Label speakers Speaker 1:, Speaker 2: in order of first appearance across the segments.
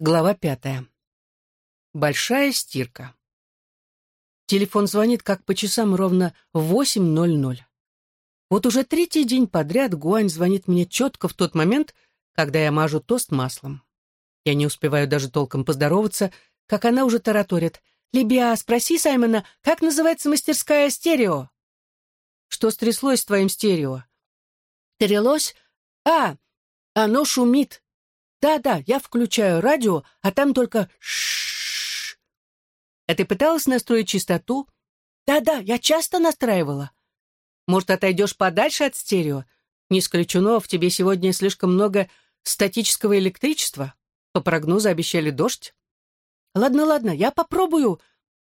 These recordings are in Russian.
Speaker 1: Глава пятая. Большая стирка. Телефон звонит как по часам ровно в 8.00. Вот уже третий день подряд Гуань звонит мне четко в тот момент, когда я мажу тост маслом. Я не успеваю даже толком поздороваться, как она уже тараторит. «Либия, спроси Саймона, как называется мастерская стерео?» «Что стряслось с твоим стерео?» «Трелось? А, оно шумит. Да-да, я включаю радио, а там только ш А ты пыталась настроить частоту? Да-да, я часто настраивала. Может, отойдешь подальше от стерео? Не исключено, в тебе сегодня слишком много статического электричества. По прогнозу обещали дождь. Ладно, ладно, я попробую,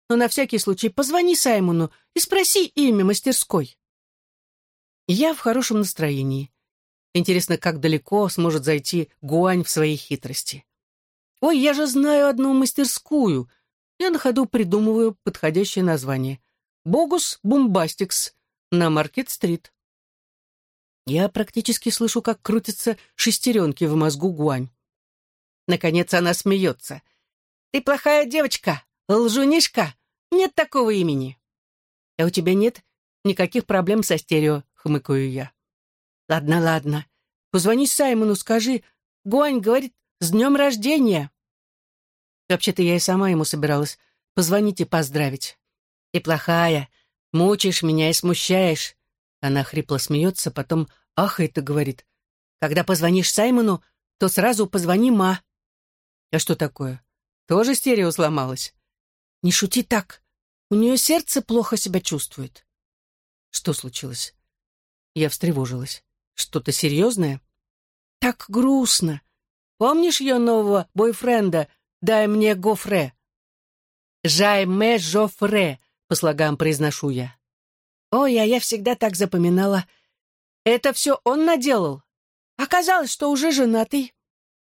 Speaker 1: но на всякий случай позвони Саймону и спроси имя мастерской. Я в хорошем настроении. Интересно, как далеко сможет зайти Гуань в своей хитрости. «Ой, я же знаю одну мастерскую!» Я на ходу придумываю подходящее название. «Богус Бумбастикс» на Маркет-стрит. Я практически слышу, как крутятся шестеренки в мозгу Гуань. Наконец она смеется. «Ты плохая девочка, лжунишка, нет такого имени». «А у тебя нет никаких проблем со стерео», — хмыкаю я. «Ладно, ладно. Позвони Саймону, скажи. Гуань говорит, с днем рождения!» Вообще-то я и сама ему собиралась позвонить и поздравить. «Ты плохая, мучаешь меня и смущаешь». Она хрипло смеется, потом ахает и говорит. «Когда позвонишь Саймону, то сразу позвони Ма». «А что такое? Тоже стерео сломалось?» «Не шути так. У нее сердце плохо себя чувствует». «Что случилось?» Я встревожилась. Что-то серьезное? Так грустно. Помнишь ее нового бойфренда «Дай мне гофре»? «Жайме жофре», по слогам произношу я. Ой, а я всегда так запоминала. Это все он наделал. Оказалось, что уже женатый.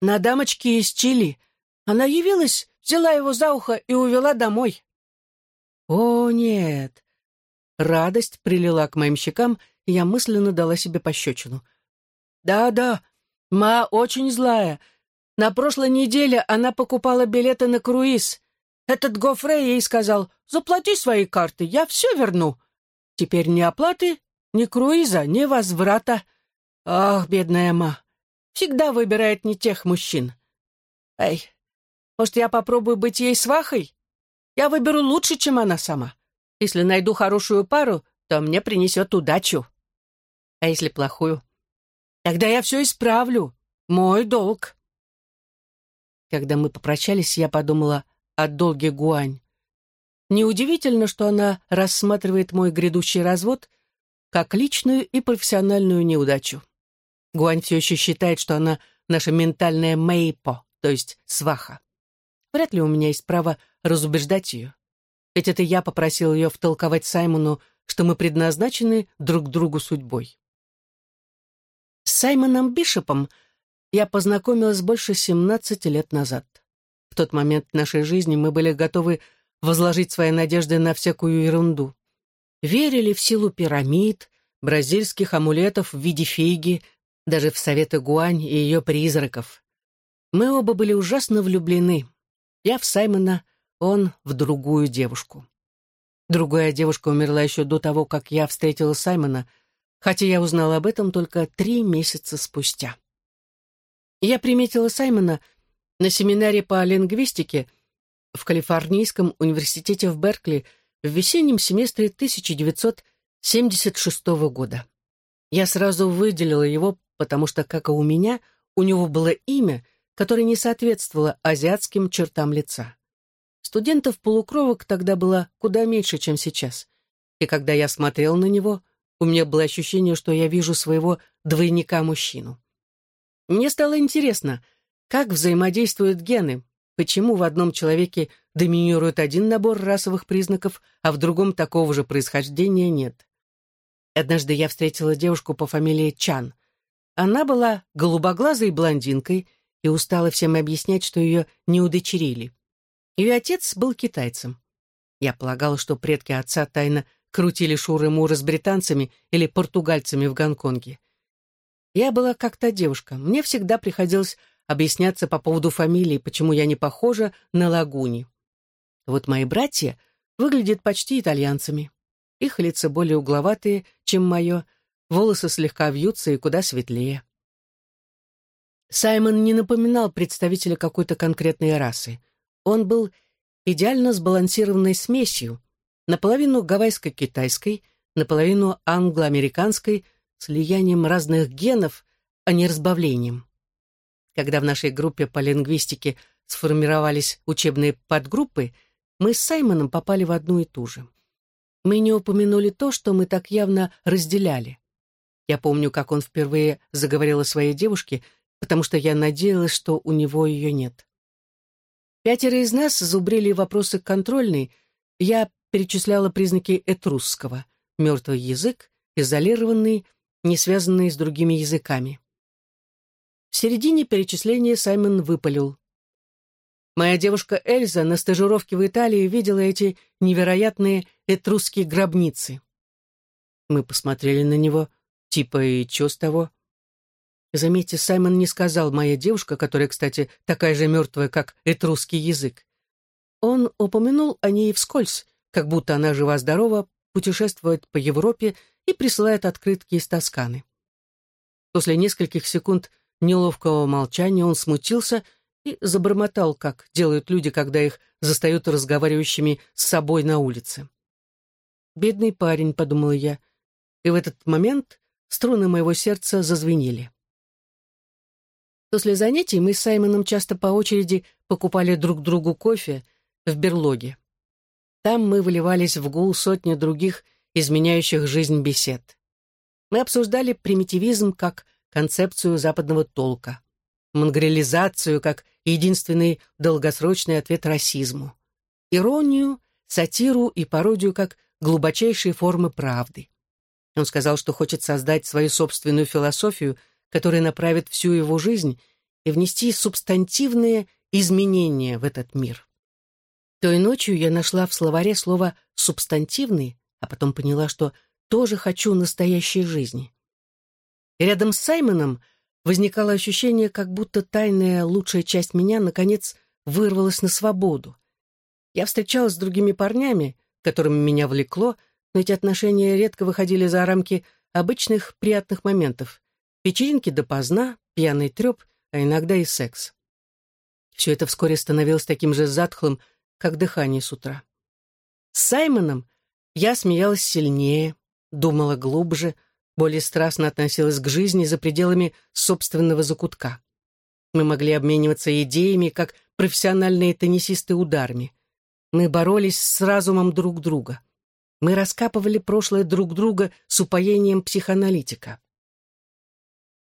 Speaker 1: На дамочке из Чили. Она явилась, взяла его за ухо и увела домой. О, нет. Радость прилила к моим щекам, я мысленно дала себе пощечину. «Да-да, Ма очень злая. На прошлой неделе она покупала билеты на круиз. Этот Гофре ей сказал, заплати свои карты, я все верну. Теперь ни оплаты, ни круиза, ни возврата. Ах, бедная Ма, всегда выбирает не тех мужчин. Эй, может, я попробую быть ей свахой? Я выберу лучше, чем она сама. Если найду хорошую пару, то мне принесет удачу. А если плохую? Тогда я все исправлю. Мой долг. Когда мы попрощались, я подумала о долге Гуань. Неудивительно, что она рассматривает мой грядущий развод как личную и профессиональную неудачу. Гуань все еще считает, что она наша ментальная Мэйпо, то есть сваха. Вряд ли у меня есть право разубеждать ее. Ведь это я попросил ее втолковать Саймону, что мы предназначены друг другу судьбой. С Саймоном Бишопом я познакомилась больше 17 лет назад. В тот момент нашей жизни мы были готовы возложить свои надежды на всякую ерунду. Верили в силу пирамид, бразильских амулетов в виде фиги, даже в советы Гуань и ее призраков. Мы оба были ужасно влюблены. Я в Саймона, он в другую девушку. Другая девушка умерла еще до того, как я встретила Саймона — хотя я узнала об этом только три месяца спустя. Я приметила Саймона на семинаре по лингвистике в Калифорнийском университете в Беркли в весеннем семестре 1976 года. Я сразу выделила его, потому что, как и у меня, у него было имя, которое не соответствовало азиатским чертам лица. Студентов-полукровок тогда было куда меньше, чем сейчас. И когда я смотрел на него, у меня было ощущение, что я вижу своего двойника-мужчину. Мне стало интересно, как взаимодействуют гены, почему в одном человеке доминирует один набор расовых признаков, а в другом такого же происхождения нет. Однажды я встретила девушку по фамилии Чан. Она была голубоглазой блондинкой и устала всем объяснять, что ее не удочерили. Ее отец был китайцем. Я полагала, что предки отца тайно крутили шуры-муры с британцами или португальцами в Гонконге. Я была как та девушка. Мне всегда приходилось объясняться по поводу фамилии, почему я не похожа на Лагуни. Вот мои братья выглядят почти итальянцами. Их лица более угловатые, чем мое, волосы слегка вьются и куда светлее. Саймон не напоминал представителя какой-то конкретной расы. Он был идеально сбалансированной смесью, наполовину гавайско-китайской, наполовину англо-американской, с влиянием разных генов, а не разбавлением. Когда в нашей группе по лингвистике сформировались учебные подгруппы, мы с Саймоном попали в одну и ту же. Мы не упомянули то, что мы так явно разделяли. Я помню, как он впервые заговорил о своей девушке, потому что я надеялась, что у него ее нет. Пятеро из нас зубрили вопросы контрольной, я перечисляла признаки этрусского, мертвый язык, изолированный, не связанный с другими языками. В середине перечисления Саймон выпалил. Моя девушка Эльза на стажировке в Италии видела эти невероятные этрусские гробницы. Мы посмотрели на него, типа, и чё с того? Заметьте, Саймон не сказал «моя девушка», которая, кстати, такая же мертвая, как этрусский язык. Он упомянул о ней вскользь, как будто она жива-здорова, путешествует по Европе и присылает открытки из Тосканы. После нескольких секунд неловкого молчания он смутился и забормотал, как делают люди, когда их застают разговаривающими с собой на улице. «Бедный парень», — подумала я, и в этот момент струны моего сердца зазвенели. После занятий мы с Саймоном часто по очереди покупали друг другу кофе в берлоге. Там мы выливались в гул сотни других изменяющих жизнь бесед. Мы обсуждали примитивизм как концепцию западного толка, монгрелизацию как единственный долгосрочный ответ расизму, иронию, сатиру и пародию как глубочайшие формы правды. Он сказал, что хочет создать свою собственную философию – который направит всю его жизнь и внести субстантивные изменения в этот мир. Той ночью я нашла в словаре слово «субстантивный», а потом поняла, что тоже хочу настоящей жизни. И рядом с Саймоном возникало ощущение, как будто тайная лучшая часть меня, наконец, вырвалась на свободу. Я встречалась с другими парнями, которыми меня влекло, но эти отношения редко выходили за рамки обычных приятных моментов. Вечеринки допоздна, пьяный треп, а иногда и секс. Все это вскоре становилось таким же затхлым, как дыхание с утра. С Саймоном я смеялась сильнее, думала глубже, более страстно относилась к жизни за пределами собственного закутка. Мы могли обмениваться идеями, как профессиональные теннисисты ударами. Мы боролись с разумом друг друга. Мы раскапывали прошлое друг друга с упоением психоаналитика.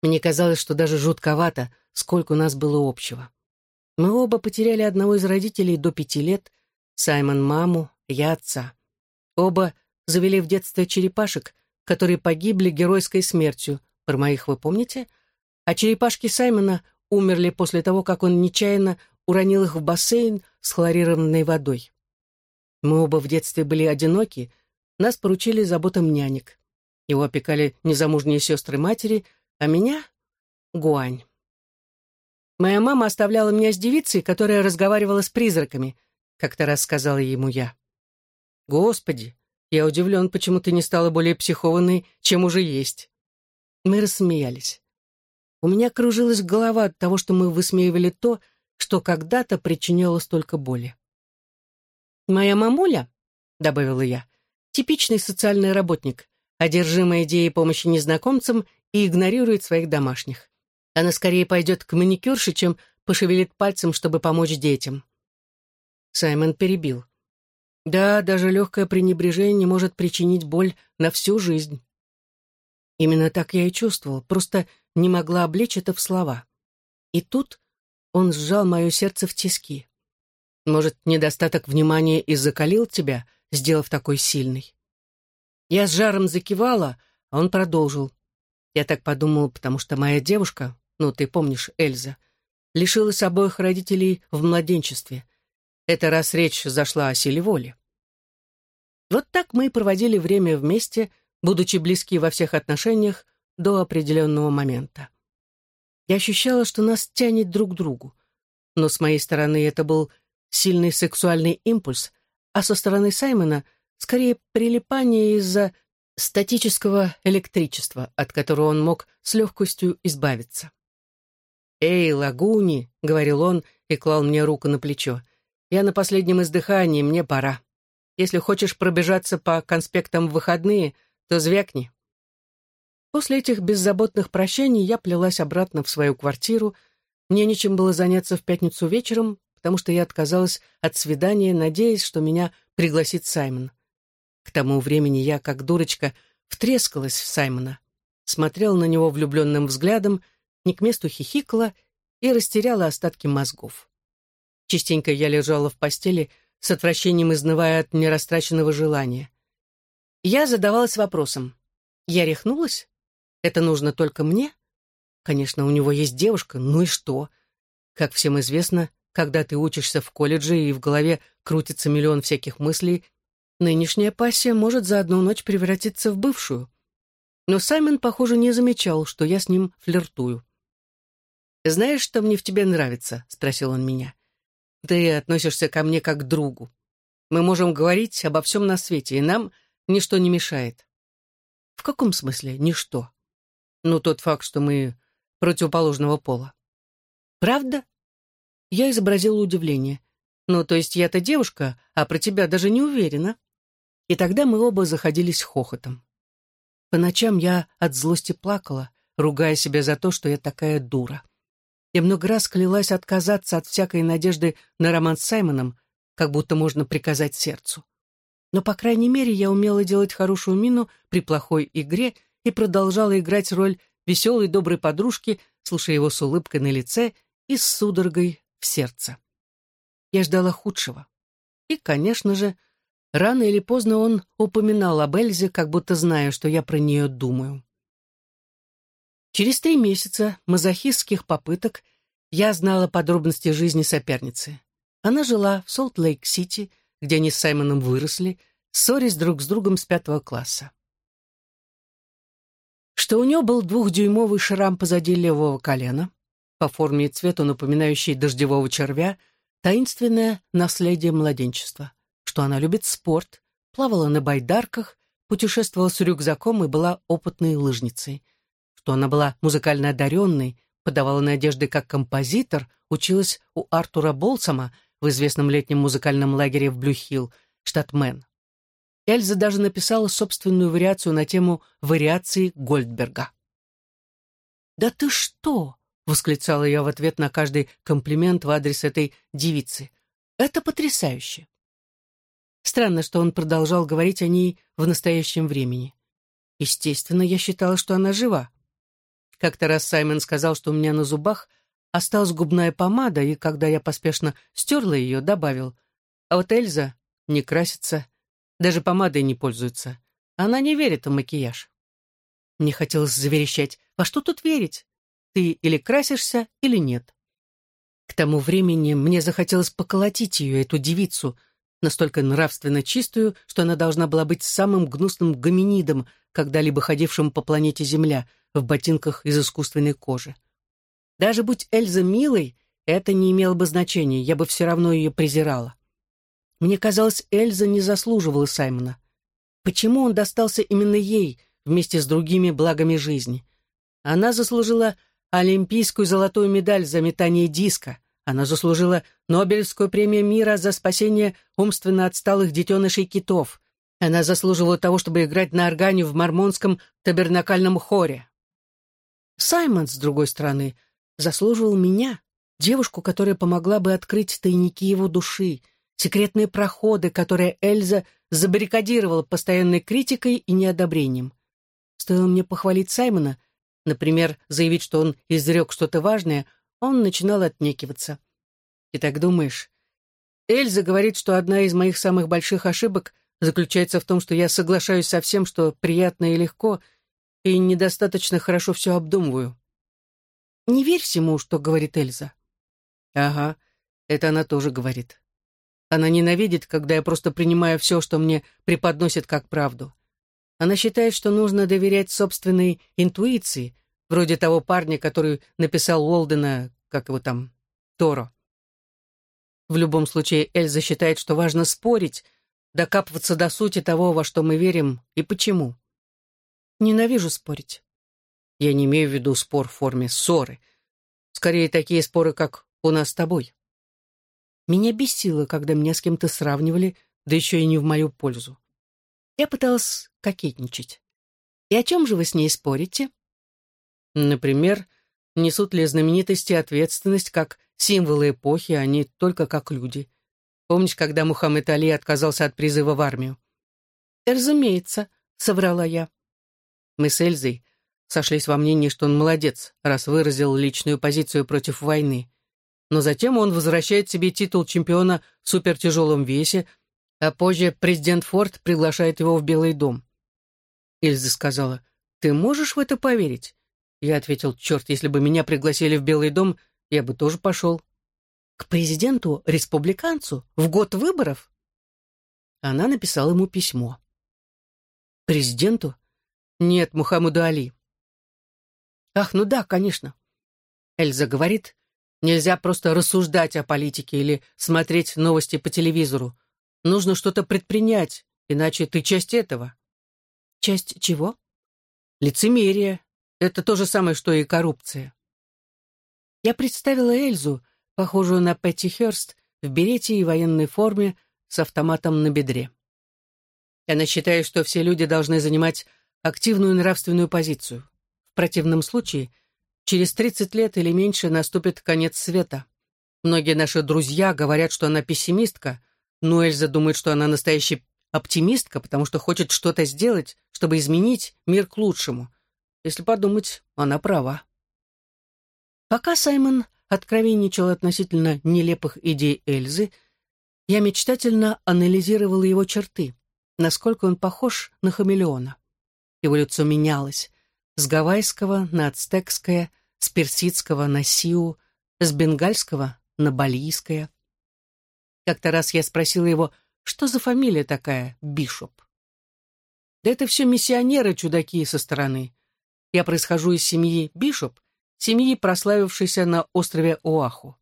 Speaker 1: Мне казалось, что даже жутковато, сколько у нас было общего. Мы оба потеряли одного из родителей до пяти лет, Саймон — маму, я — отца. Оба завели в детстве черепашек, которые погибли геройской смертью, про моих вы помните? А черепашки Саймона умерли после того, как он нечаянно уронил их в бассейн с хлорированной водой. Мы оба в детстве были одиноки, нас поручили заботам нянек. Его опекали незамужние сестры матери, а меня — Гуань. Моя мама оставляла меня с девицей, которая разговаривала с призраками, как-то раз сказала ему я. Господи, я удивлен, почему ты не стала более психованной, чем уже есть. Мы рассмеялись. У меня кружилась голова от того, что мы высмеивали то, что когда-то причиняло столько боли. «Моя мамуля», — добавила я, — «типичный социальный работник, одержимая идеей помощи незнакомцам и игнорирует своих домашних. Она скорее пойдет к маникюрше, чем пошевелит пальцем, чтобы помочь детям. Саймон перебил. Да, даже легкое пренебрежение может причинить боль на всю жизнь. Именно так я и чувствовал, просто не могла облечь это в слова. И тут он сжал мое сердце в тиски. Может, недостаток внимания и закалил тебя, сделав такой сильный? Я с жаром закивала, а он продолжил. Я так подумал, потому что моя девушка, ну, ты помнишь, Эльза, лишилась обоих родителей в младенчестве. Это раз речь зашла о силе воли. Вот так мы проводили время вместе, будучи близки во всех отношениях до определенного момента. Я ощущала, что нас тянет друг к другу. Но с моей стороны это был сильный сексуальный импульс, а со стороны Саймона скорее прилипание из-за статического электричества, от которого он мог с легкостью избавиться. «Эй, лагуни!» — говорил он и клал мне руку на плечо. «Я на последнем издыхании, мне пора. Если хочешь пробежаться по конспектам в выходные, то звякни». После этих беззаботных прощаний я плелась обратно в свою квартиру. Мне нечем было заняться в пятницу вечером, потому что я отказалась от свидания, надеясь, что меня пригласит Саймон. К тому времени я, как дурочка, втрескалась в Саймона, смотрела на него влюбленным взглядом, не к месту хихикала и растеряла остатки мозгов. Частенько я лежала в постели, с отвращением изнывая от нерастраченного желания. Я задавалась вопросом. Я рехнулась? Это нужно только мне? Конечно, у него есть девушка, ну и что? Как всем известно, когда ты учишься в колледже и в голове крутится миллион всяких мыслей, Нынешняя пассия может за одну ночь превратиться в бывшую. Но Саймон, похоже, не замечал, что я с ним флиртую. «Знаешь, что мне в тебе нравится?» — спросил он меня. «Ты относишься ко мне как к другу. Мы можем говорить обо всем на свете, и нам ничто не мешает». «В каком смысле ничто?» «Ну, тот факт, что мы противоположного пола». «Правда?» Я изобразила удивление. «Ну, то есть я-то девушка, а про тебя даже не уверена». И тогда мы оба заходились хохотом. По ночам я от злости плакала, ругая себя за то, что я такая дура. Я много раз клялась отказаться от всякой надежды на роман с Саймоном, как будто можно приказать сердцу. Но, по крайней мере, я умела делать хорошую мину при плохой игре и продолжала играть роль веселой доброй подружки, слушая его с улыбкой на лице и с судорогой в сердце. Я ждала худшего. И, конечно же, Рано или поздно он упоминал об Эльзе, как будто зная, что я про нее думаю. Через три месяца мазохистских попыток я знала подробности жизни соперницы. Она жила в Солт-Лейк-Сити, где они с Саймоном выросли, ссорясь друг с другом с пятого класса. Что у нее был двухдюймовый шрам позади левого колена, по форме и цвету напоминающий дождевого червя, таинственное наследие младенчества что она любит спорт, плавала на байдарках, путешествовала с рюкзаком и была опытной лыжницей, что она была музыкально одаренной, подавала надежды как композитор, училась у Артура Болсома в известном летнем музыкальном лагере в Блюхилл, штат Мэн. Эльза даже написала собственную вариацию на тему вариации Гольдберга. «Да ты что!» — восклицала я в ответ на каждый комплимент в адрес этой девицы. «Это потрясающе!» Странно, что он продолжал говорить о ней в настоящем времени. Естественно, я считала, что она жива. Как-то раз Саймон сказал, что у меня на зубах осталась губная помада, и когда я поспешно стерла ее, добавил. А вот Эльза не красится, даже помадой не пользуется. Она не верит в макияж. Мне хотелось заверещать. Во что тут верить? Ты или красишься, или нет. К тому времени мне захотелось поколотить ее, эту девицу, настолько нравственно чистую, что она должна была быть самым гнусным гоминидом, когда-либо ходившим по планете Земля в ботинках из искусственной кожи. Даже будь Эльза милой, это не имело бы значения, я бы все равно ее презирала. Мне казалось, Эльза не заслуживала Саймона. Почему он достался именно ей, вместе с другими благами жизни? Она заслужила олимпийскую золотую медаль за метание диска, она заслужила Нобелевскую премию мира за спасение умственно отсталых детенышей китов. Она заслуживала того, чтобы играть на органе в мормонском табернакальном хоре. Саймон, с другой стороны, заслуживал меня, девушку, которая помогла бы открыть тайники его души, секретные проходы, которые Эльза забаррикадировала постоянной критикой и неодобрением. Стоило мне похвалить Саймона, например, заявить, что он изрек что-то важное, он начинал отнекиваться. И так думаешь, Эльза говорит, что одна из моих самых больших ошибок заключается в том, что я соглашаюсь со всем, что приятно и легко, и недостаточно хорошо все обдумываю. Не верь всему, что говорит Эльза. Ага, это она тоже говорит. Она ненавидит, когда я просто принимаю все, что мне преподносит как правду. Она считает, что нужно доверять собственной интуиции, вроде того парня, который написал Уолдена, как его там, Торо. В любом случае, Эльза считает, что важно спорить, докапываться до сути того, во что мы верим и почему. Ненавижу спорить. Я не имею в виду спор в форме ссоры. Скорее, такие споры, как у нас с тобой. Меня бесило, когда меня с кем-то сравнивали, да еще и не в мою пользу. Я пыталась кокетничать. И о чем же вы с ней спорите? Например, несут ли знаменитости ответственность как символы эпохи, а не только как люди? Помнишь, когда Мухаммед Али отказался от призыва в армию? «Разумеется», — соврала я. Мы с Эльзой сошлись во мнении, что он молодец, раз выразил личную позицию против войны. Но затем он возвращает себе титул чемпиона в супертяжелом весе, а позже президент Форд приглашает его в Белый дом. Эльза сказала, «Ты можешь в это поверить?» Я ответил, «Черт, если бы меня пригласили в Белый дом, я бы тоже пошел». «К президенту-республиканцу? В год выборов?» Она написала ему письмо. «Президенту? Нет, Мухаммаду Али». «Ах, ну да, конечно». Эльза говорит, нельзя просто рассуждать о политике или смотреть новости по телевизору. Нужно что-то предпринять, иначе ты часть этого. Часть чего? Лицемерие. Это то же самое, что и коррупция. Я представила Эльзу, похожую на Петти Хёрст, в берете и военной форме с автоматом на бедре. Она считает, что все люди должны занимать активную нравственную позицию. В противном случае, через 30 лет или меньше наступит конец света. Многие наши друзья говорят, что она пессимистка, но Эльза думает, что она настоящий оптимистка, потому что хочет что-то сделать, чтобы изменить мир к лучшему. Если подумать, она права. Пока Саймон откровенничал относительно нелепых идей Эльзы, я мечтательно анализировала его черты, насколько он похож на хамелеона. Его лицо менялось с гавайского на ацтекское, с персидского на сиу, с бенгальского на балийское. Как-то раз я спросила его, что за фамилия такая, Бишоп? Да это все миссионеры-чудаки со стороны. Я происхожу из семьи Бишоп, семьи, прославившейся на острове Оаху.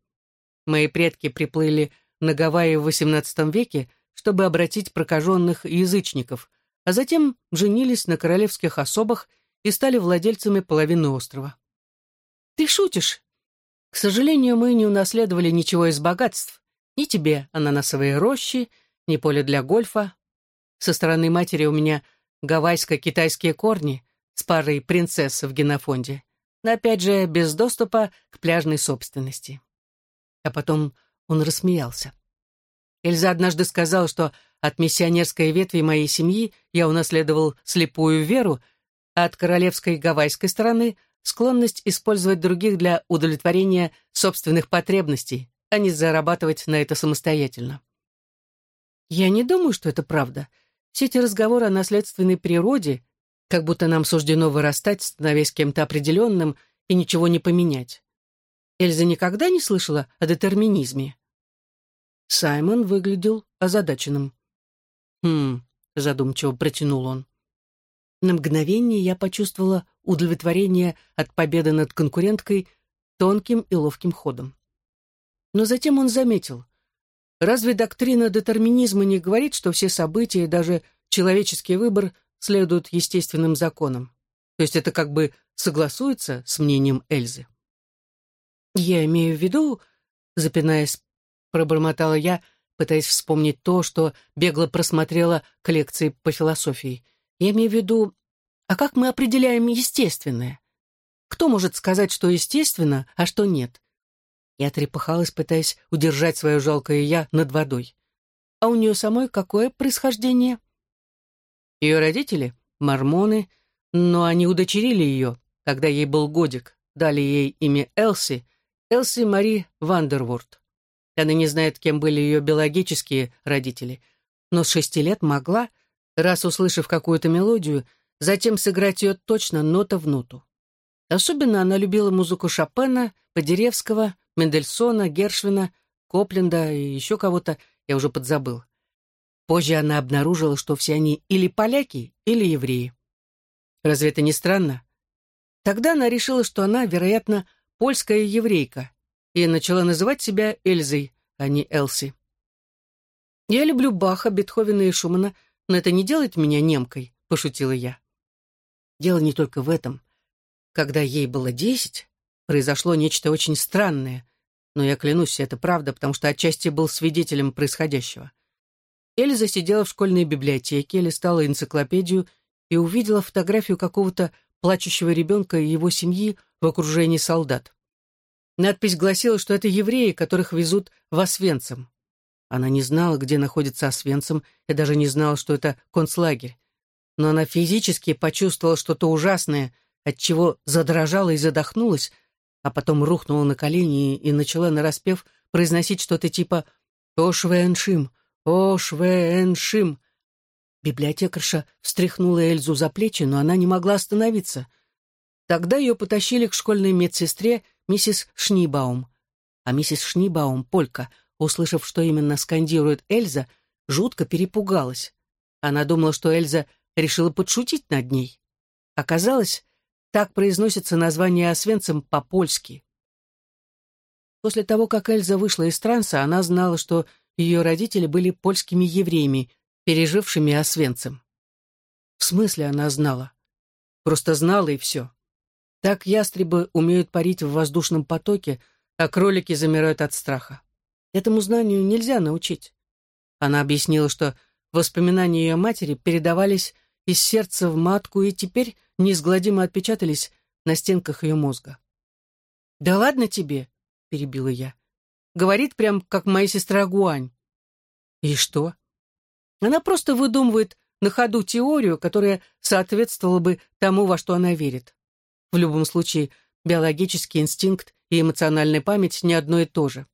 Speaker 1: Мои предки приплыли на Гавайи в XVIII веке, чтобы обратить прокаженных язычников, а затем женились на королевских особах и стали владельцами половины острова. Ты шутишь? К сожалению, мы не унаследовали ничего из богатств. Ни тебе ананасовые рощи, ни поле для гольфа. Со стороны матери у меня гавайско-китайские корни с парой принцесс в генофонде, но опять же без доступа к пляжной собственности. А потом он рассмеялся. Эльза однажды сказала, что от миссионерской ветви моей семьи я унаследовал слепую веру, а от королевской гавайской стороны — склонность использовать других для удовлетворения собственных потребностей, а не зарабатывать на это самостоятельно. Я не думаю, что это правда. Все эти разговоры о наследственной природе, как будто нам суждено вырастать, становясь кем-то определенным и ничего не поменять. Эльза никогда не слышала о детерминизме. Саймон выглядел озадаченным. «Хм», — задумчиво протянул он. На мгновение я почувствовала удовлетворение от победы над конкуренткой тонким и ловким ходом. Но затем он заметил. Разве доктрина детерминизма не говорит, что все события, даже человеческий выбор, следуют естественным законам? То есть это как бы согласуется с мнением Эльзы? Я имею в виду, запинаясь, пробормотала я, пытаясь вспомнить то, что бегло просмотрела коллекции по философии. Я имею в виду, а как мы определяем естественное? Кто может сказать, что естественно, а что нет? Я трепыхалась, пытаясь удержать свое жалкое «я» над водой. А у нее самой какое происхождение? Ее родители — мормоны, но они удочерили ее, когда ей был годик, дали ей имя Элси, Элси Мари Вандерворд. Она не знает, кем были ее биологические родители, но с шести лет могла, раз услышав какую-то мелодию, затем сыграть ее точно нота в ноту. Особенно она любила музыку Шопена, Подеревского, Мендельсона, Гершвина, Копленда и еще кого-то, я уже подзабыл. Позже она обнаружила, что все они или поляки, или евреи. Разве это не странно? Тогда она решила, что она, вероятно, польская еврейка, и начала называть себя Эльзой, а не Элси. «Я люблю Баха, Бетховена и Шумана, но это не делает меня немкой», — пошутила я. Дело не только в этом. Когда ей было десять, произошло нечто очень странное, но я клянусь, это правда, потому что отчасти был свидетелем происходящего. Эльза сидела в школьной библиотеке, листала энциклопедию и увидела фотографию какого-то плачущего ребенка и его семьи в окружении солдат. Надпись гласила, что это евреи, которых везут в Освенцим. Она не знала, где находится Освенцим, и даже не знала, что это концлагерь. Но она физически почувствовала что-то ужасное, от чего задрожала и задохнулась, а потом рухнула на колени и начала нараспев произносить что-то типа «Ошвеншим! Ошвеншим!». Библиотекарша встряхнула Эльзу за плечи, но она не могла остановиться. Тогда ее потащили к школьной медсестре миссис Шнибаум. А миссис Шнибаум, полька, услышав, что именно скандирует Эльза, жутко перепугалась. Она думала, что Эльза решила подшутить над ней. Оказалось, так произносится название Освенцим по-польски. После того, как Эльза вышла из транса, она знала, что ее родители были польскими евреями, пережившими Освенцим. В смысле она знала? Просто знала и все. Так ястребы умеют парить в воздушном потоке, а кролики замирают от страха. Этому знанию нельзя научить. Она объяснила, что воспоминания ее матери передавались из сердца в матку и теперь неизгладимо отпечатались на стенках ее мозга. «Да ладно тебе», — перебила я. «Говорит прям, как моя сестра Гуань». «И что?» Она просто выдумывает на ходу теорию, которая соответствовала бы тому, во что она верит. В любом случае, биологический инстинкт и эмоциональная память не одно и то же.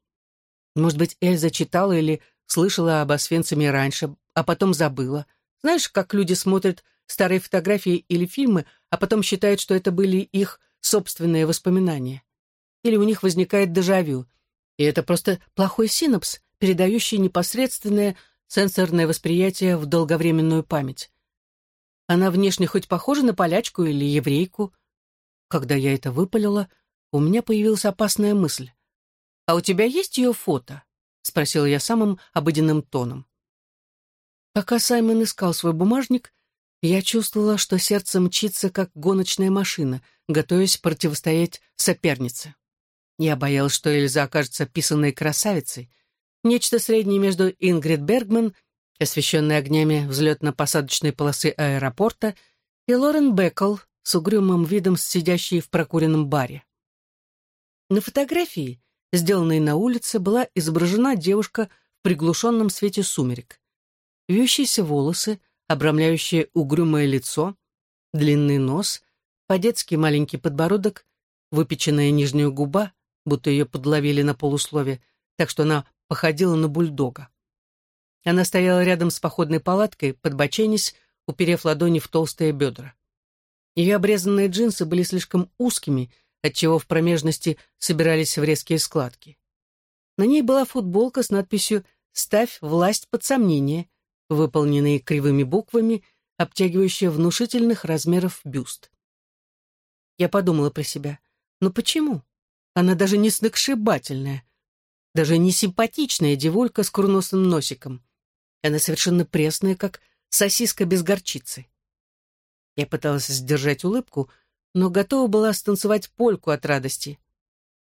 Speaker 1: Может быть, Эльза читала или слышала об Освенциме раньше, а потом забыла. Знаешь, как люди смотрят старые фотографии или фильмы, а потом считают, что это были их собственные воспоминания. Или у них возникает дежавю. И это просто плохой синапс, передающий непосредственное сенсорное восприятие в долговременную память. Она внешне хоть похожа на полячку или еврейку. Когда я это выпалила, у меня появилась опасная мысль. «А у тебя есть ее фото?» — спросила я самым обыденным тоном. Пока Саймон искал свой бумажник, я чувствовала, что сердце мчится, как гоночная машина, готовясь противостоять сопернице. Я боялась, что Эльза окажется писанной красавицей, нечто среднее между Ингрид Бергман, освещенной огнями взлетно-посадочной полосы аэропорта, и Лорен Беккл с угрюмым видом сидящей в прокуренном баре. На фотографии, сделанной на улице, была изображена девушка в приглушенном свете сумерек вьющиеся волосы, обрамляющие угрюмое лицо, длинный нос, по-детски маленький подбородок, выпеченная нижняя губа, будто ее подловили на полуслове, так что она походила на бульдога. Она стояла рядом с походной палаткой, подбоченясь, уперев ладони в толстые бедра. Ее обрезанные джинсы были слишком узкими, отчего в промежности собирались в резкие складки. На ней была футболка с надписью «Ставь власть под сомнение», выполненные кривыми буквами, обтягивающие внушительных размеров бюст. Я подумала про себя. Но почему? Она даже не сногсшибательная, даже не симпатичная девулька с курносым носиком. Она совершенно пресная, как сосиска без горчицы. Я пыталась сдержать улыбку, но готова была станцевать польку от радости.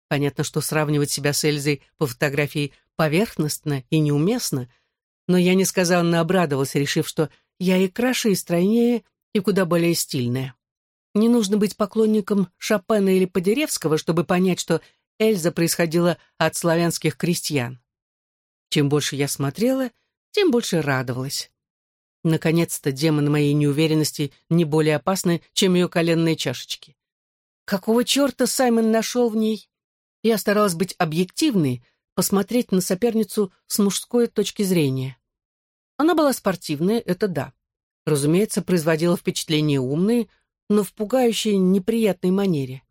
Speaker 1: Понятно, что сравнивать себя с Эльзой по фотографии поверхностно и неуместно — но я несказанно обрадовалась, решив, что я и краше, и стройнее, и куда более стильная. Не нужно быть поклонником Шопена или Подеревского, чтобы понять, что Эльза происходила от славянских крестьян. Чем больше я смотрела, тем больше радовалась. Наконец-то демоны моей неуверенности не более опасны, чем ее коленные чашечки. Какого черта Саймон нашел в ней? Я старалась быть объективной, посмотреть на соперницу с мужской точки зрения. Она была спортивная, это да. Разумеется, производила впечатление умной, но в пугающей неприятной манере.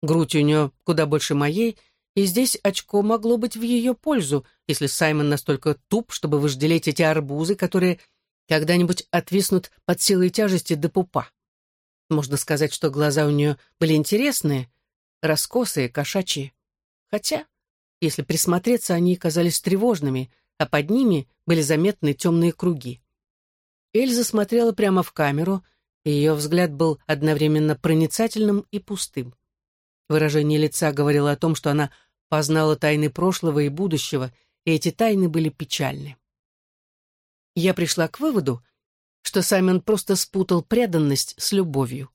Speaker 1: Грудь у нее куда больше моей, и здесь очко могло быть в ее пользу, если Саймон настолько туп, чтобы вожделеть эти арбузы, которые когда-нибудь отвиснут под силой тяжести до пупа. Можно сказать, что глаза у нее были интересные, раскосые, кошачьи. Хотя, если присмотреться, они казались тревожными, а под ними были заметны темные круги. Эльза смотрела прямо в камеру, и ее взгляд был одновременно проницательным и пустым. Выражение лица говорило о том, что она познала тайны прошлого и будущего, и эти тайны были печальны. Я пришла к выводу, что Саймон просто спутал преданность с любовью.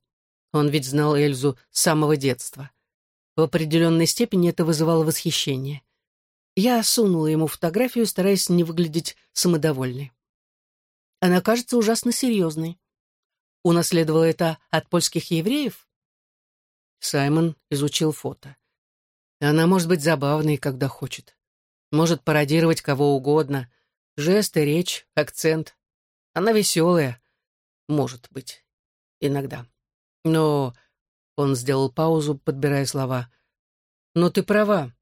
Speaker 1: Он ведь знал Эльзу с самого детства. В определенной степени это вызывало восхищение. Я сунула ему фотографию, стараясь не выглядеть самодовольной. Она кажется ужасно серьезной. Унаследовала это от польских евреев? Саймон изучил фото. Она может быть забавной, когда хочет. Может пародировать кого угодно. Жесты, речь, акцент. Она веселая. Может быть. Иногда. Но... Он сделал паузу, подбирая слова. Но ты права.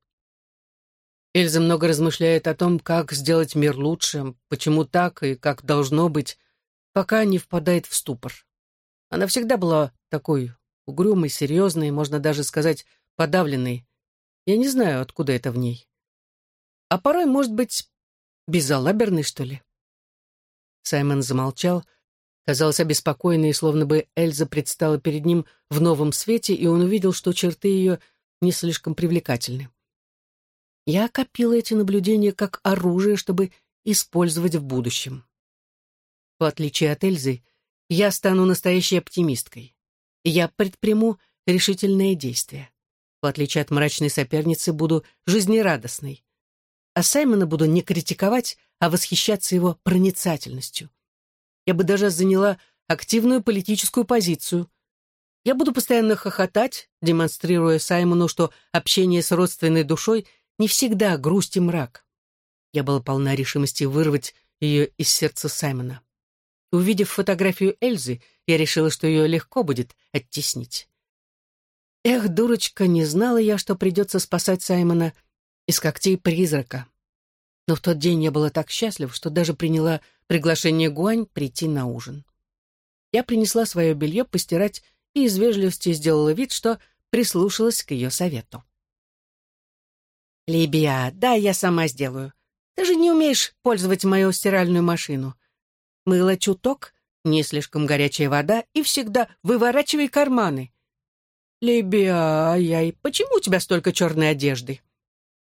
Speaker 1: Эльза много размышляет о том, как сделать мир лучше, почему так и как должно быть, пока не впадает в ступор. Она всегда была такой угрюмой, серьезной, можно даже сказать, подавленной. Я не знаю, откуда это в ней. А порой, может быть, безалаберной, что ли. Саймон замолчал, казался обеспокоенный, словно бы Эльза предстала перед ним в новом свете, и он увидел, что черты ее не слишком привлекательны. Я копила эти наблюдения как оружие, чтобы использовать в будущем. В отличие от Эльзы, я стану настоящей оптимисткой. Я предприму решительные действия. В отличие от мрачной соперницы, буду жизнерадостной а Саймона буду не критиковать, а восхищаться его проницательностью. Я бы даже заняла активную политическую позицию. Я буду постоянно хохотать, демонстрируя Саймону, что общение с родственной душой не всегда грусть и мрак. Я была полна решимости вырвать ее из сердца Саймона. Увидев фотографию Эльзы, я решила, что ее легко будет оттеснить. Эх, дурочка, не знала я, что придется спасать Саймона — из когтей призрака. Но в тот день я была так счастлива, что даже приняла приглашение Гуань прийти на ужин. Я принесла свое белье постирать и из вежливости сделала вид, что прислушалась к ее совету. «Либия, да, я сама сделаю. Ты же не умеешь пользовать мою стиральную машину. Мыло чуток, не слишком горячая вода и всегда выворачивай карманы». «Либия, ай-яй, почему у тебя столько черной одежды?»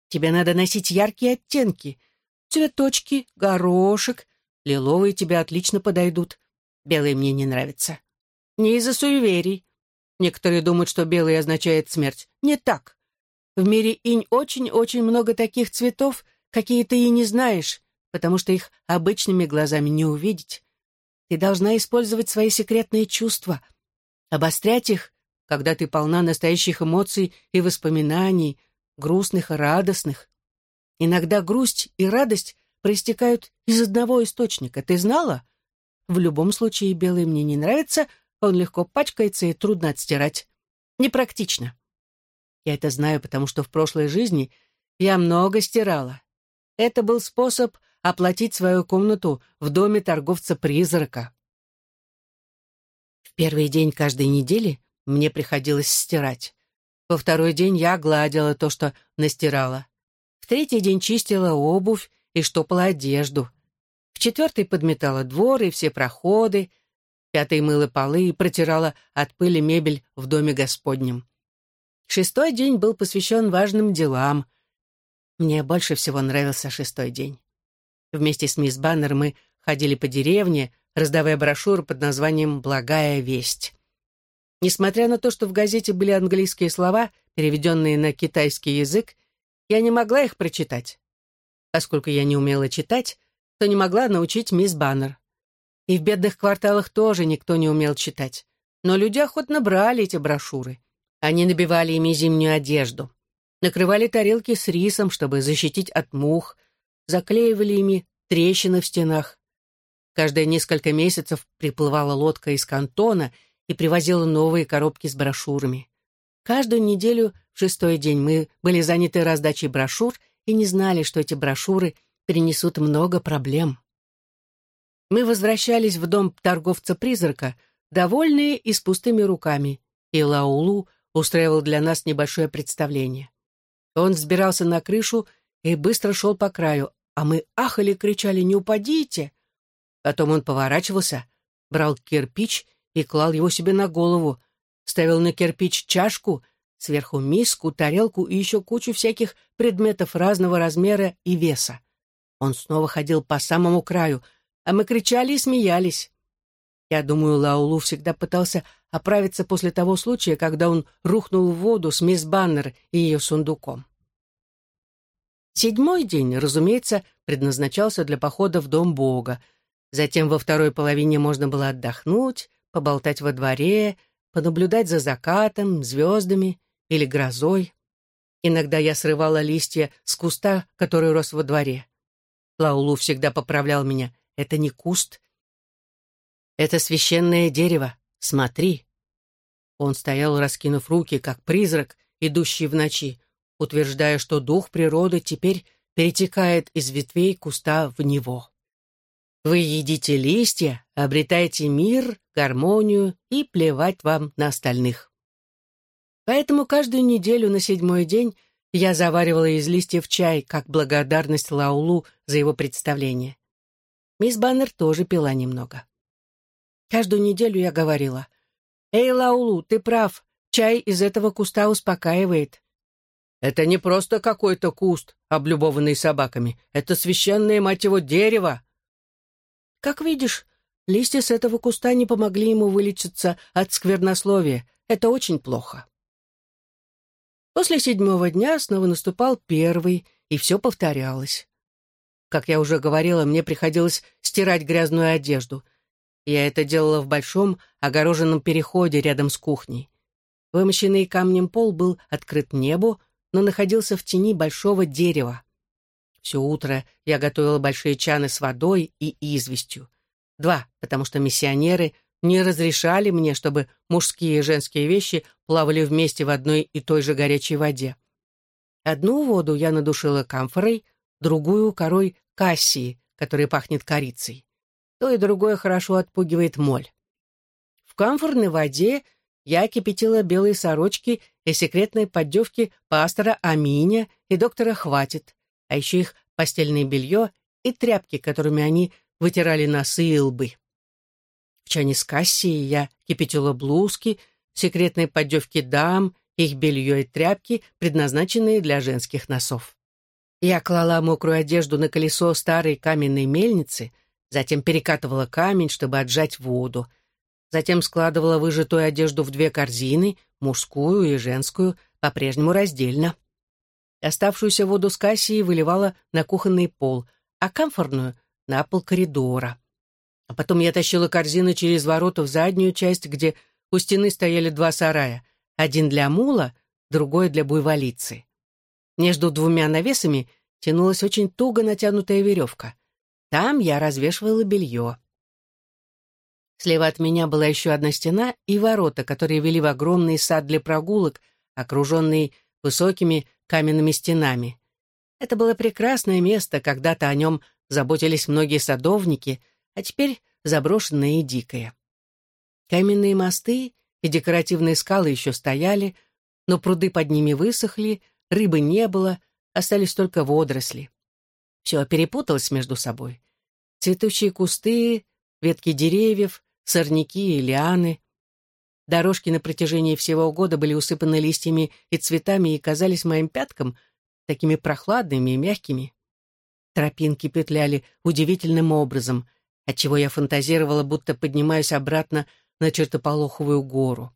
Speaker 1: Тебе надо носить яркие оттенки. Цветочки, горошек, лиловые тебе отлично подойдут. Белые мне не нравятся. Не из-за суеверий. Некоторые думают, что белый означает смерть. Не так. В мире инь очень-очень много таких цветов, какие ты и не знаешь, потому что их обычными глазами не увидеть. Ты должна использовать свои секретные чувства, обострять их, когда ты полна настоящих эмоций и воспоминаний, грустных и радостных. Иногда грусть и радость проистекают из одного источника. Ты знала? В любом случае белый мне не нравится, он легко пачкается и трудно отстирать. Непрактично. Я это знаю, потому что в прошлой жизни я много стирала. Это был способ оплатить свою комнату в доме торговца-призрака. В первый день каждой недели мне приходилось стирать. Во второй день я гладила то, что настирала. В третий день чистила обувь и штопала одежду. В четвертый подметала двор и все проходы. Пятый мыла полы и протирала от пыли мебель в доме господнем. Шестой день был посвящен важным делам. Мне больше всего нравился шестой день. Вместе с мисс Баннер мы ходили по деревне, раздавая брошюру под названием «Благая весть». Несмотря на то, что в газете были английские слова, переведенные на китайский язык, я не могла их прочитать. Поскольку я не умела читать, то не могла научить мисс Баннер. И в бедных кварталах тоже никто не умел читать. Но люди охотно брали эти брошюры. Они набивали ими зимнюю одежду, накрывали тарелки с рисом, чтобы защитить от мух, заклеивали ими трещины в стенах. Каждые несколько месяцев приплывала лодка из кантона — и привозила новые коробки с брошюрами. Каждую неделю в шестой день мы были заняты раздачей брошюр и не знали, что эти брошюры принесут много проблем. Мы возвращались в дом торговца-призрака, довольные и с пустыми руками, и Лаулу устраивал для нас небольшое представление. Он взбирался на крышу и быстро шел по краю, а мы ахали, кричали «Не упадите!». Потом он поворачивался, брал кирпич и клал его себе на голову, ставил на кирпич чашку, сверху миску, тарелку и еще кучу всяких предметов разного размера и веса. Он снова ходил по самому краю, а мы кричали и смеялись. Я думаю, Лаулу всегда пытался оправиться после того случая, когда он рухнул в воду с мисс Баннер и ее сундуком. Седьмой день, разумеется, предназначался для похода в дом Бога. Затем во второй половине можно было отдохнуть, поболтать во дворе, понаблюдать за закатом, звездами или грозой. Иногда я срывала листья с куста, который рос во дворе. Лаулу всегда поправлял меня. «Это не куст, это священное дерево. Смотри. Он стоял, раскинув руки, как призрак, идущий в ночи, утверждая, что дух природы теперь перетекает из ветвей куста в него. Вы едите листья, обретаете мир, гармонию и плевать вам на остальных. Поэтому каждую неделю на седьмой день я заваривала из листьев чай, как благодарность Лаулу за его представление. Мисс Баннер тоже пила немного. Каждую неделю я говорила, «Эй, Лаулу, ты прав, чай из этого куста успокаивает». «Это не просто какой-то куст, облюбованный собаками. Это священное, мать его, дерево». «Как видишь, листья с этого куста не помогли ему вылечиться от сквернословия. Это очень плохо». После седьмого дня снова наступал первый, и все повторялось. Как я уже говорила, мне приходилось стирать грязную одежду — я это делала в большом огороженном переходе рядом с кухней. Вымощенный камнем пол был открыт небу, но находился в тени большого дерева. Все утро я готовила большие чаны с водой и известью. Два, потому что миссионеры не разрешали мне, чтобы мужские и женские вещи плавали вместе в одной и той же горячей воде. Одну воду я надушила камфорой, другую — корой кассии, которая пахнет корицей то и другое хорошо отпугивает моль. В камфорной воде я кипятила белые сорочки и секретные поддевки пастора Аминя и доктора Хватит, а еще их постельное белье и тряпки, которыми они вытирали носы и лбы. В чане с кассией я кипятила блузки, секретные поддевки дам, их белье и тряпки, предназначенные для женских носов. Я клала мокрую одежду на колесо старой каменной мельницы — затем перекатывала камень, чтобы отжать воду, затем складывала выжатую одежду в две корзины, мужскую и женскую, по-прежнему раздельно. Оставшуюся воду с кассией выливала на кухонный пол, а камфорную — на пол коридора. А потом я тащила корзины через ворота в заднюю часть, где у стены стояли два сарая, один для мула, другой для буйволицы. Между двумя навесами тянулась очень туго натянутая веревка — там я развешивала белье. Слева от меня была еще одна стена и ворота, которые вели в огромный сад для прогулок, окруженный высокими каменными стенами. Это было прекрасное место, когда-то о нем заботились многие садовники, а теперь заброшенное и дикое. Каменные мосты и декоративные скалы еще стояли, но пруды под ними высохли, рыбы не было, остались только водоросли. Все перепуталось между собой. Цветущие кусты, ветки деревьев, сорняки и лианы. Дорожки на протяжении всего года были усыпаны листьями и цветами и казались моим пяткам такими прохладными и мягкими. Тропинки петляли удивительным образом, отчего я фантазировала, будто поднимаюсь обратно на чертополоховую гору.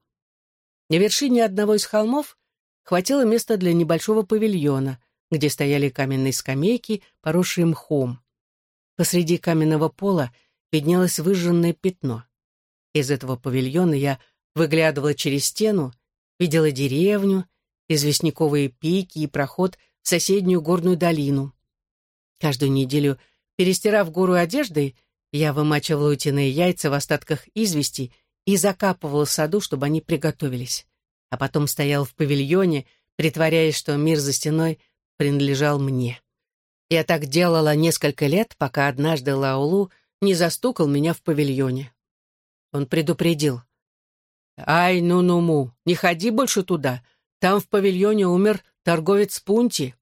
Speaker 1: На вершине одного из холмов хватило места для небольшого павильона, где стояли каменные скамейки, поросшие мхом. Посреди каменного пола виднелось выжженное пятно. Из этого павильона я выглядывала через стену, видела деревню, известняковые пики и проход в соседнюю горную долину. Каждую неделю, перестирав гору одеждой, я вымачивала утиные яйца в остатках извести и закапывала в саду, чтобы они приготовились. А потом стоял в павильоне, притворяясь, что мир за стеной принадлежал мне. Я так делала несколько лет, пока однажды Лаулу не застукал меня в павильоне. Он предупредил. «Ай, ну-ну-му, не ходи больше туда. Там в павильоне умер торговец Пунти».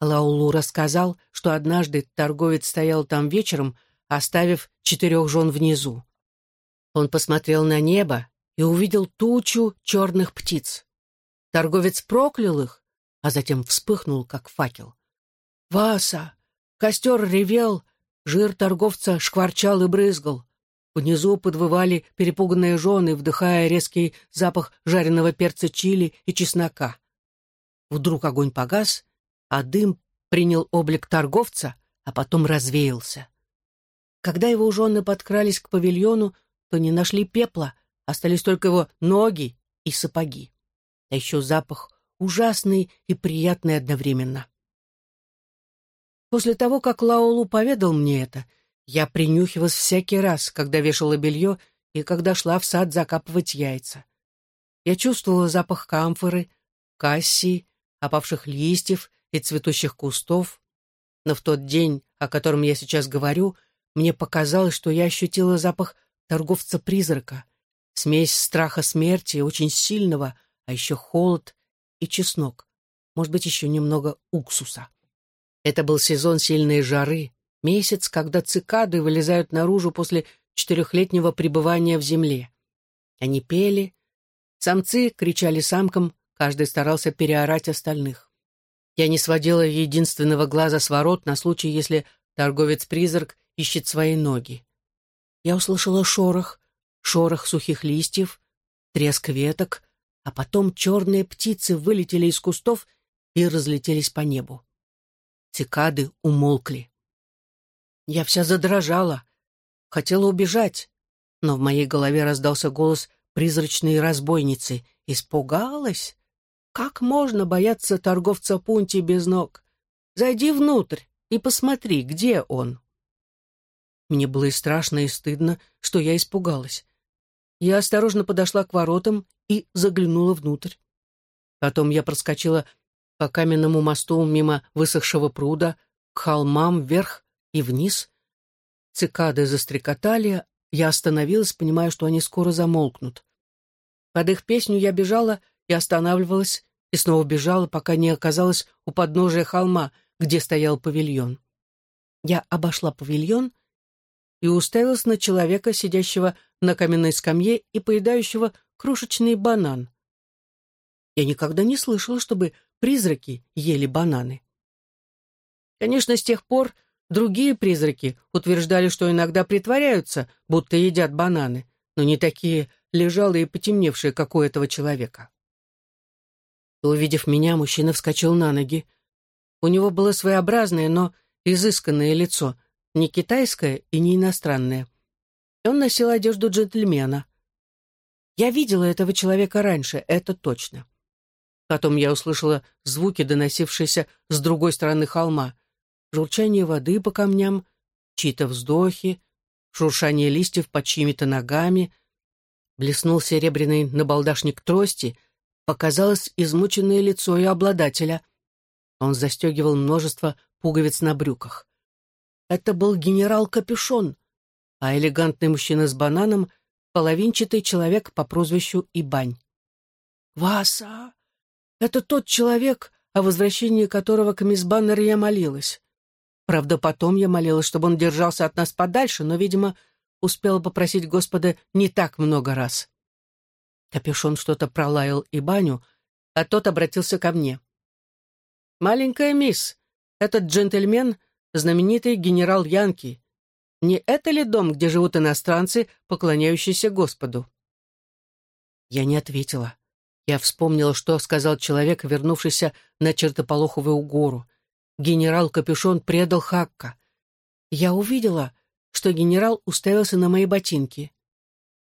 Speaker 1: Лаулу рассказал, что однажды торговец стоял там вечером, оставив четырех жен внизу. Он посмотрел на небо и увидел тучу черных птиц. Торговец проклял их, а затем вспыхнул, как факел. «Васа! Костер ревел, жир торговца шкварчал и брызгал. Внизу подвывали перепуганные жены, вдыхая резкий запах жареного перца чили и чеснока. Вдруг огонь погас, а дым принял облик торговца, а потом развеялся. Когда его жены подкрались к павильону, то не нашли пепла, остались только его ноги и сапоги. А еще запах ужасный и приятный одновременно. После того, как Лаолу поведал мне это, я принюхивалась всякий раз, когда вешала белье и когда шла в сад закапывать яйца. Я чувствовала запах камфоры, кассии, опавших листьев и цветущих кустов. Но в тот день, о котором я сейчас говорю, мне показалось, что я ощутила запах торговца-призрака, смесь страха смерти, очень сильного, а еще холод и чеснок, может быть, еще немного уксуса. Это был сезон сильной жары, месяц, когда цикады вылезают наружу после четырехлетнего пребывания в земле. Они пели, самцы кричали самкам, каждый старался переорать остальных. Я не сводила единственного глаза с ворот на случай, если торговец-призрак ищет свои ноги. Я услышала шорох, шорох сухих листьев, треск веток, а потом черные птицы вылетели из кустов и разлетелись по небу. Цикады умолкли. Я вся задрожала, хотела убежать, но в моей голове раздался голос призрачной разбойницы. Испугалась? Как можно бояться торговца Пунти без ног? Зайди внутрь и посмотри, где он. Мне было и страшно, и стыдно, что я испугалась. Я осторожно подошла к воротам и заглянула внутрь. Потом я проскочила по каменному мосту мимо высохшего пруда, к холмам вверх и вниз. Цикады застрекотали, я остановилась, понимая, что они скоро замолкнут. Под их песню я бежала и останавливалась, и снова бежала, пока не оказалась у подножия холма, где стоял павильон. Я обошла павильон и уставилась на человека, сидящего на каменной скамье и поедающего крошечный банан. Я никогда не слышала, чтобы призраки ели бананы. Конечно, с тех пор другие призраки утверждали, что иногда притворяются, будто едят бананы, но не такие лежалые и потемневшие, как у этого человека. Увидев меня, мужчина вскочил на ноги. У него было своеобразное, но изысканное лицо, не китайское и не иностранное. Он носил одежду джентльмена. Я видела этого человека раньше, это точно. Потом я услышала звуки, доносившиеся с другой стороны холма. Журчание воды по камням, чьи-то вздохи, шуршание листьев под чьими-то ногами. Блеснул серебряный набалдашник трости, показалось измученное лицо ее обладателя. Он застегивал множество пуговиц на брюках. Это был генерал Капюшон, а элегантный мужчина с бананом — половинчатый человек по прозвищу Ибань. «Васа!» Это тот человек, о возвращении которого к мисс Баннер я молилась. Правда, потом я молилась, чтобы он держался от нас подальше, но, видимо, успела попросить Господа не так много раз. Капюшон что-то пролаял и баню, а тот обратился ко мне. «Маленькая мисс, этот джентльмен — знаменитый генерал Янки. Не это ли дом, где живут иностранцы, поклоняющиеся Господу?» Я не ответила. Я вспомнила, что сказал человек, вернувшийся на чертополоховую гору. Генерал Капюшон предал Хакка. Я увидела, что генерал уставился на мои ботинки.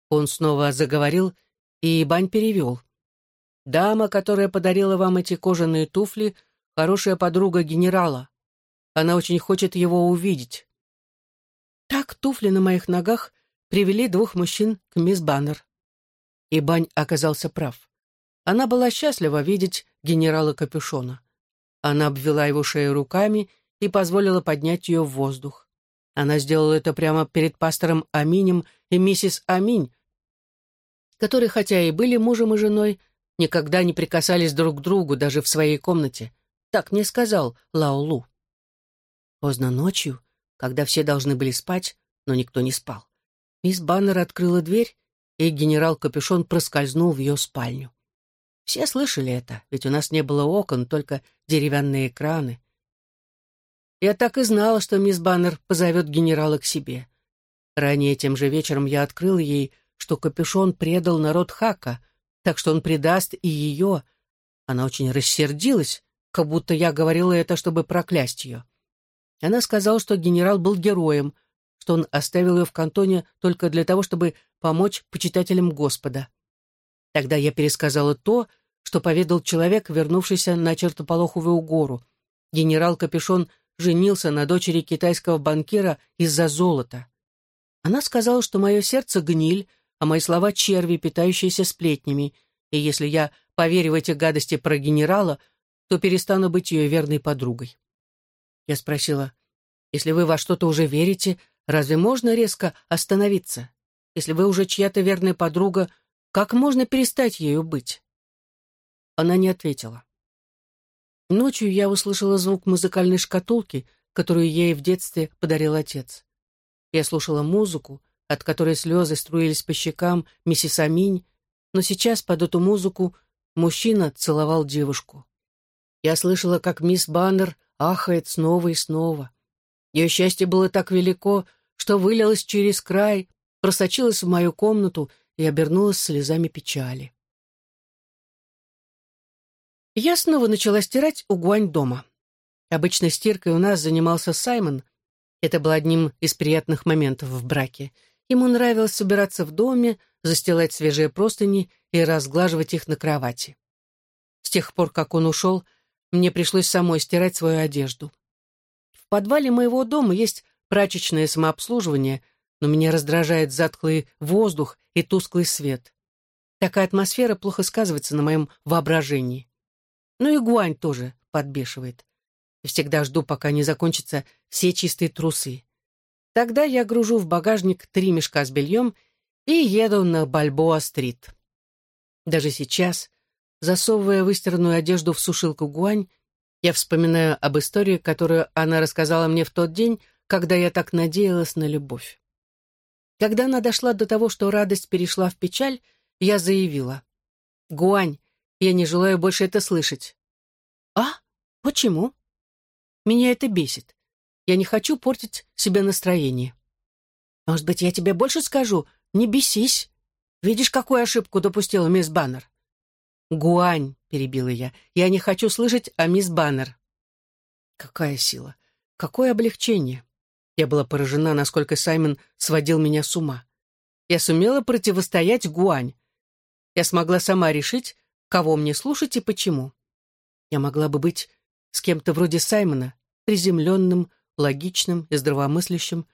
Speaker 1: Он снова заговорил, и Бань перевел. «Дама, которая подарила вам эти кожаные туфли, хорошая подруга генерала. Она очень хочет его увидеть». Так туфли на моих ногах привели двух мужчин к мисс Баннер. И Бань оказался прав. Она была счастлива видеть генерала Капюшона. Она обвела его шею руками и позволила поднять ее в воздух. Она сделала это прямо перед пастором Аминем и миссис Аминь, которые, хотя и были мужем и женой, никогда не прикасались друг к другу даже в своей комнате. Так мне сказал Лаолу. Поздно ночью, когда все должны были спать, но никто не спал, мисс Баннер открыла дверь, и генерал-капюшон проскользнул в ее спальню. Все слышали это, ведь у нас не было окон, только деревянные экраны. Я так и знала, что мисс Баннер позовет генерала к себе. Ранее тем же вечером я открыл ей, что капюшон предал народ Хака, так что он предаст и ее. Она очень рассердилась, как будто я говорила это, чтобы проклясть ее. Она сказала, что генерал был героем, что он оставил ее в кантоне только для того, чтобы помочь почитателям Господа. Тогда я пересказала то, что поведал человек, вернувшийся на Чертополоховую гору. Генерал-капюшон женился на дочери китайского банкира из-за золота. Она сказала, что мое сердце гниль, а мои слова — черви, питающиеся сплетнями, и если я поверю в эти гадости про генерала, то перестану быть ее верной подругой. Я спросила, если вы во что-то уже верите, разве можно резко остановиться? Если вы уже чья-то верная подруга, как можно перестать ею быть? Она не ответила. Ночью я услышала звук музыкальной шкатулки, которую ей в детстве подарил отец. Я слушала музыку, от которой слезы струились по щекам миссис Аминь, но сейчас под эту музыку мужчина целовал девушку. Я слышала, как мисс Баннер ахает снова и снова. Ее счастье было так велико, что вылилось через край, просочилось в мою комнату и обернулось слезами печали. Я снова начала стирать у Гуань дома. Обычно стиркой у нас занимался Саймон. Это был одним из приятных моментов в браке. Ему нравилось собираться в доме, застилать свежие простыни и разглаживать их на кровати. С тех пор, как он ушел, мне пришлось самой стирать свою одежду. В подвале моего дома есть прачечное самообслуживание, но меня раздражает затхлый воздух и тусклый свет. Такая атмосфера плохо сказывается на моем воображении. Ну и гуань тоже подбешивает. Всегда жду, пока не закончатся все чистые трусы. Тогда я гружу в багажник три мешка с бельем и еду на Бальбоа-стрит. Даже сейчас, засовывая выстиранную одежду в сушилку гуань, я вспоминаю об истории, которую она рассказала мне в тот день, когда я так надеялась на любовь. Когда она дошла до того, что радость перешла в печаль, я заявила. «Гуань, я не желаю больше это слышать. А? Почему? Меня это бесит. Я не хочу портить себе настроение. Может быть, я тебе больше скажу? Не бесись. Видишь, какую ошибку допустила мисс Баннер? Гуань, перебила я, я не хочу слышать о мисс Баннер. Какая сила! Какое облегчение! Я была поражена, насколько Саймон сводил меня с ума. Я сумела противостоять Гуань. Я смогла сама решить, кого мне слушать и почему. Я могла бы быть с кем-то вроде Саймона, приземленным, логичным и здравомыслящим.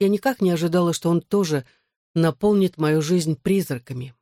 Speaker 1: Я никак не ожидала, что он тоже наполнит мою жизнь призраками.